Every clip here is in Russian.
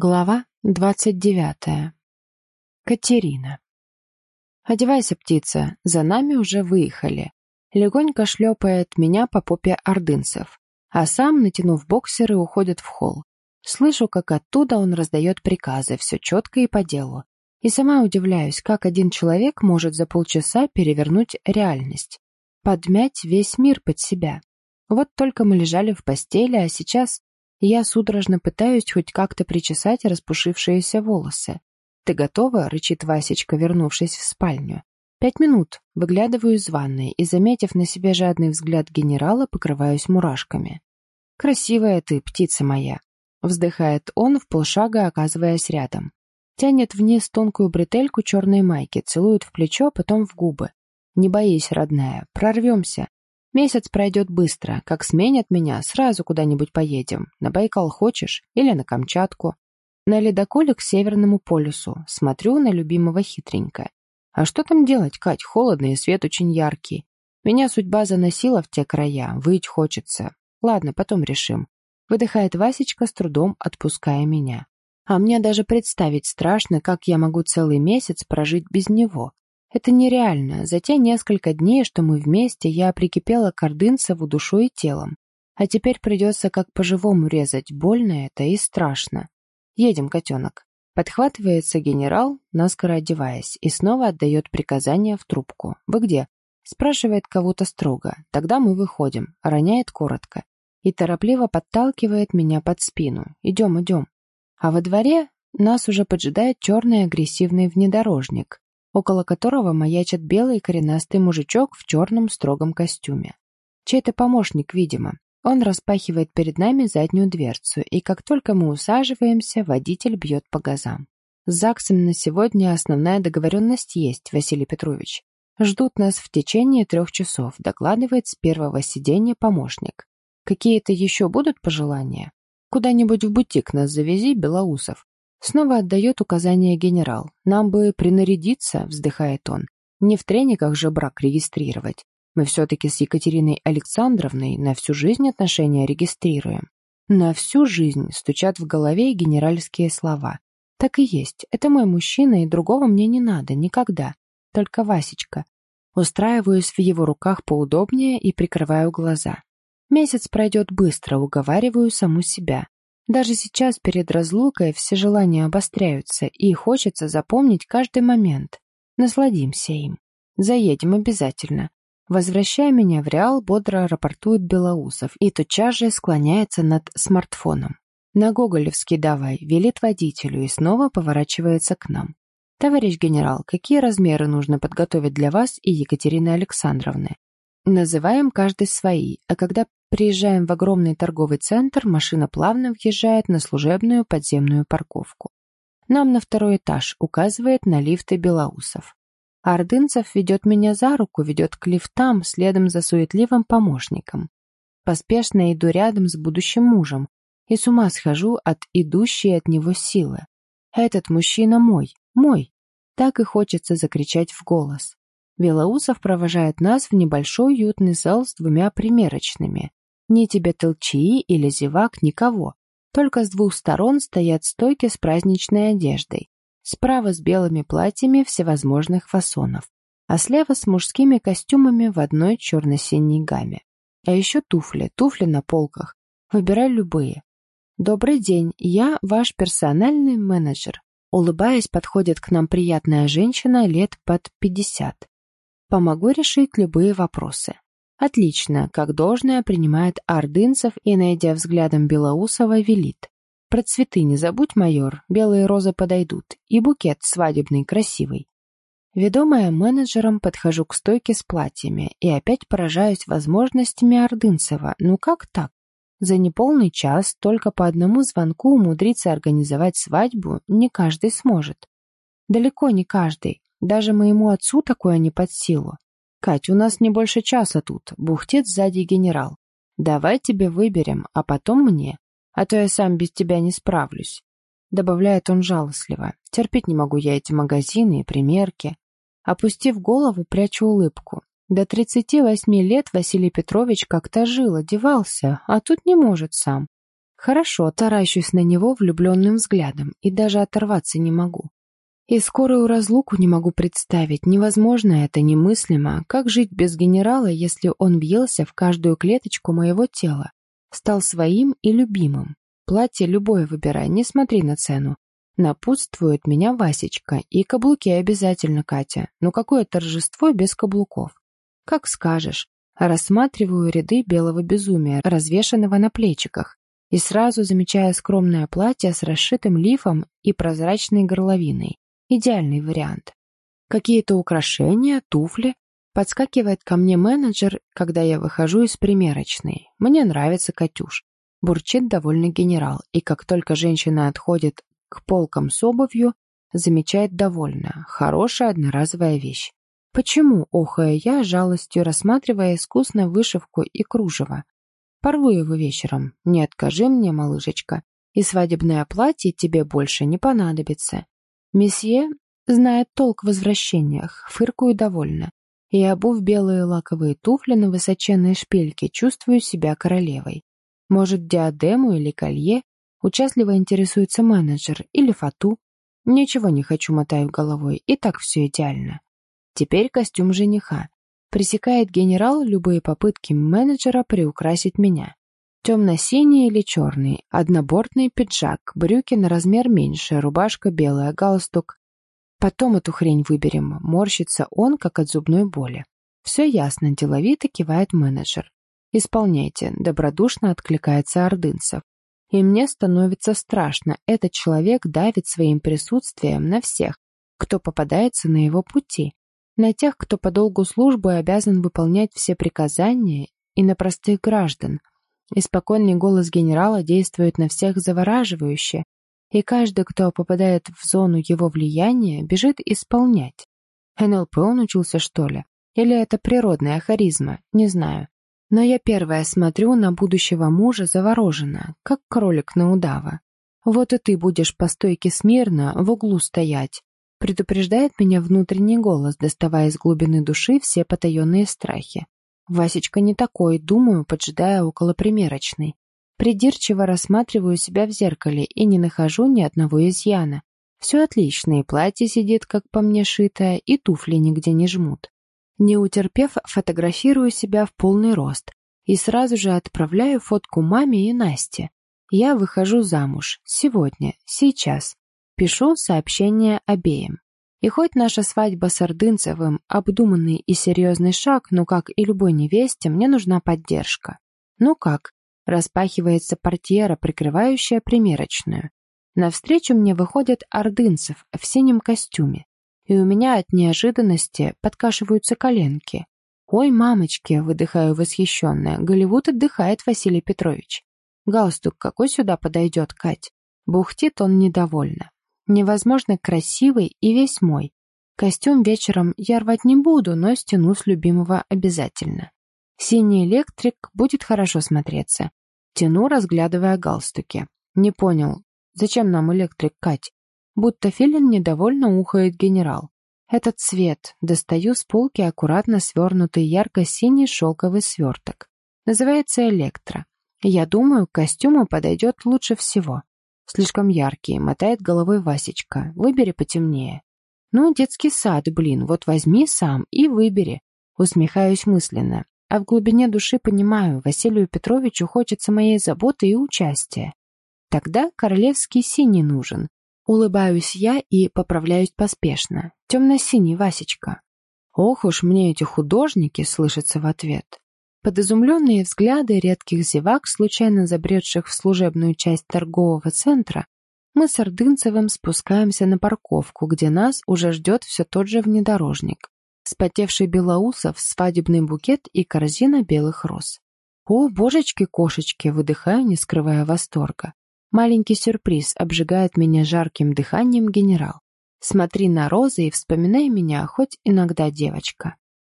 Глава двадцать девятая. Катерина. «Одевайся, птица, за нами уже выехали». Легонько шлепает меня по попе ордынцев, а сам, натянув боксеры, уходит в холл. Слышу, как оттуда он раздает приказы, все четко и по делу. И сама удивляюсь, как один человек может за полчаса перевернуть реальность, подмять весь мир под себя. Вот только мы лежали в постели, а сейчас я судорожно пытаюсь хоть как-то причесать распушившиеся волосы. «Ты готова?» — рычит Васечка, вернувшись в спальню. Пять минут. Выглядываю из ванной и, заметив на себе жадный взгляд генерала, покрываюсь мурашками. «Красивая ты, птица моя!» Вздыхает он, в полшага оказываясь рядом. Тянет вниз тонкую бретельку черной майки, целует в плечо, потом в губы. «Не боись, родная, прорвемся. Месяц пройдет быстро. Как сменят меня, сразу куда-нибудь поедем. На Байкал хочешь? Или на Камчатку? На ледоколе к Северному полюсу. Смотрю на любимого хитренько. А что там делать, Кать? Холодно и свет очень яркий. Меня судьба заносила в те края. Выть хочется. Ладно, потом решим. Выдыхает Васечка, с трудом отпуская меня. А мне даже представить страшно, как я могу целый месяц прожить без него. Это нереально. За те несколько дней, что мы вместе, я прикипела к Ордынцеву душой и телом. А теперь придется как по-живому резать. Больно это и страшно. Едем, котенок. Подхватывается генерал, наскоро одеваясь, и снова отдает приказание в трубку. «Вы где?» Спрашивает кого-то строго. Тогда мы выходим. Роняет коротко. И торопливо подталкивает меня под спину. «Идем, идем». А во дворе нас уже поджидает черный агрессивный внедорожник около которого маячит белый коренастый мужичок в черном строгом костюме. Чей-то помощник, видимо. Он распахивает перед нами заднюю дверцу, и как только мы усаживаемся, водитель бьет по газам. С ЗАГСом на сегодня основная договоренность есть, Василий Петрович. Ждут нас в течение трех часов, докладывает с первого сиденья помощник. Какие-то еще будут пожелания? Куда-нибудь в бутик нас завези, Белоусов. Снова отдает указание генерал. «Нам бы принарядиться», — вздыхает он. «Не в трениках же брак регистрировать. Мы все-таки с Екатериной Александровной на всю жизнь отношения регистрируем». «На всю жизнь» стучат в голове генеральские слова. «Так и есть. Это мой мужчина, и другого мне не надо. Никогда. Только Васечка». Устраиваюсь в его руках поудобнее и прикрываю глаза. Месяц пройдет быстро, уговариваю саму себя. Даже сейчас перед разлукой все желания обостряются, и хочется запомнить каждый момент. Насладимся им. Заедем обязательно. Возвращая меня в Реал, бодро рапортует Белоусов и тотчас же склоняется над смартфоном. На Гоголевский давай, велит водителю и снова поворачивается к нам. Товарищ генерал, какие размеры нужно подготовить для вас и Екатерины Александровны? Называем каждый свои, а когда приезжаем в огромный торговый центр, машина плавно въезжает на служебную подземную парковку. Нам на второй этаж указывает на лифты Белоусов. Ордынцев ведет меня за руку, ведет к лифтам, следом за суетливым помощником. Поспешно иду рядом с будущим мужем и с ума схожу от идущей от него силы. Этот мужчина мой, мой. Так и хочется закричать в голос. Белоусов провожает нас в небольшой уютный зал с двумя примерочными. Ни тебе толчии или зевак, никого. Только с двух сторон стоят стойки с праздничной одеждой. Справа с белыми платьями всевозможных фасонов, а слева с мужскими костюмами в одной черно-синей гамме. А еще туфли, туфли на полках. Выбирай любые. Добрый день, я ваш персональный менеджер. Улыбаясь, подходит к нам приятная женщина лет под пятьдесят. Помогу решить любые вопросы. Отлично, как должное принимает Ордынцев и, найдя взглядом Белоусова, велит. Про цветы не забудь, майор, белые розы подойдут, и букет свадебный красивый. Ведомая менеджером, подхожу к стойке с платьями и опять поражаюсь возможностями Ордынцева. Ну как так? За неполный час только по одному звонку умудриться организовать свадьбу не каждый сможет. Далеко не каждый. Даже моему отцу такое не под силу. Кать, у нас не больше часа тут, бухтит сзади генерал. Давай тебе выберем, а потом мне, а то я сам без тебя не справлюсь. Добавляет он жалостливо. Терпеть не могу я эти магазины и примерки. Опустив голову, прячу улыбку. До тридцати восьми лет Василий Петрович как-то жил, одевался, а тут не может сам. Хорошо, таращусь на него влюбленным взглядом и даже оторваться не могу. И скорую разлуку не могу представить. Невозможно это, немыслимо. Как жить без генерала, если он въелся в каждую клеточку моего тела? Стал своим и любимым. Платье любое выбирай, не смотри на цену. Напутствует меня Васечка. И каблуки обязательно, Катя. Ну какое торжество без каблуков? Как скажешь. Рассматриваю ряды белого безумия, развешанного на плечиках, и сразу замечаю скромное платье с расшитым лифом и прозрачной горловиной. Идеальный вариант. Какие-то украшения, туфли. Подскакивает ко мне менеджер, когда я выхожу из примерочной. Мне нравится Катюш. Бурчит довольный генерал, и как только женщина отходит к полкам с обувью, замечает довольно. Хорошая одноразовая вещь. Почему, охая я, жалостью рассматривая искусно вышивку и кружево? Порву его вечером. Не откажи мне, малышечка, и свадебное платье тебе больше не понадобится. Месье знает толк в возвращениях, фыркую довольно. И обув белые лаковые туфли на высоченной шпильке, чувствую себя королевой. Может, диадему или колье? Участливо интересуется менеджер или фату? Ничего не хочу, мотаю головой, и так все идеально. Теперь костюм жениха. Пресекает генерал любые попытки менеджера приукрасить меня. Темно-синий или черный, однобортный пиджак, брюки на размер меньше, рубашка белая, галстук. Потом эту хрень выберем. Морщится он, как от зубной боли. Все ясно, деловито кивает менеджер. «Исполняйте», — добродушно откликается Ордынцев. И мне становится страшно. Этот человек давит своим присутствием на всех, кто попадается на его пути на тех, кто по долгу службы обязан выполнять все приказания, и на простых граждан. И спокойный голос генерала действует на всех завораживающе, и каждый, кто попадает в зону его влияния, бежит исполнять. НЛП он учился, что ли? Или это природная харизма? Не знаю. Но я первая смотрю на будущего мужа завороженно, как кролик на удава. Вот и ты будешь по стойке смирно в углу стоять, Предупреждает меня внутренний голос, доставая из глубины души все потаенные страхи. Васечка не такой, думаю, поджидая около примерочной. Придирчиво рассматриваю себя в зеркале и не нахожу ни одного изъяна. Все отлично, и платье сидит, как по мне шитое, и туфли нигде не жмут. Не утерпев, фотографирую себя в полный рост и сразу же отправляю фотку маме и Насте. Я выхожу замуж. Сегодня, сейчас. Пишу сообщение обеим. И хоть наша свадьба с Ордынцевым – обдуманный и серьезный шаг, но, как и любой невесте, мне нужна поддержка. Ну как? Распахивается портьера, прикрывающая примерочную. Навстречу мне выходит Ордынцев в синем костюме. И у меня от неожиданности подкашиваются коленки. «Ой, мамочки!» – выдыхаю восхищенная. «Голливуд отдыхает, Василий Петрович». «Галстук какой сюда подойдет, Кать?» Бухтит он недовольно невозможно красивый и весь мой. Костюм вечером я рвать не буду, но стяну с любимого обязательно. Синий электрик будет хорошо смотреться. Тяну, разглядывая галстуки. Не понял, зачем нам электрик, Кать? Будто филин недовольно ухает генерал. Этот цвет. Достаю с полки аккуратно свернутый ярко-синий шелковый сверток. Называется электро. Я думаю, к костюму подойдет лучше всего. Слишком яркие, мотает головой Васечка. Выбери потемнее. Ну, детский сад, блин, вот возьми сам и выбери. Усмехаюсь мысленно. А в глубине души понимаю, Василию Петровичу хочется моей заботы и участия. Тогда королевский синий нужен. Улыбаюсь я и поправляюсь поспешно. Темно-синий, Васечка. Ох уж мне эти художники, слышится в ответ. Под изумленные взгляды редких зевак, случайно забредших в служебную часть торгового центра, мы с Ордынцевым спускаемся на парковку, где нас уже ждет все тот же внедорожник. Спотевший Белоусов, свадебный букет и корзина белых роз. «О, божечки-кошечки!» — выдыхаю, не скрывая восторга. Маленький сюрприз обжигает меня жарким дыханием генерал. Смотри на розы и вспоминай меня, хоть иногда девочка.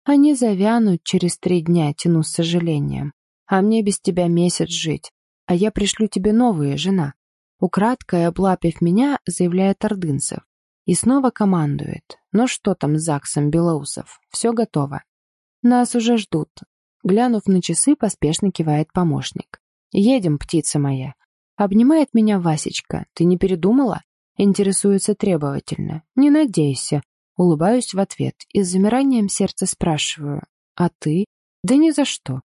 Они завянут через три дня, тяну с сожалением. А мне без тебя месяц жить. А я пришлю тебе новые, жена. Украдкой облапив меня, заявляет Ордынцев. И снова командует. Ну что там с ЗАГСом Белоусов? Все готово. Нас уже ждут. Глянув на часы, поспешно кивает помощник. «Едем, птица моя». Обнимает меня Васечка. «Ты не передумала?» Интересуется требовательно. «Не надейся». Улыбаюсь в ответ и с замиранием сердца спрашиваю. «А ты?» «Да ни за что».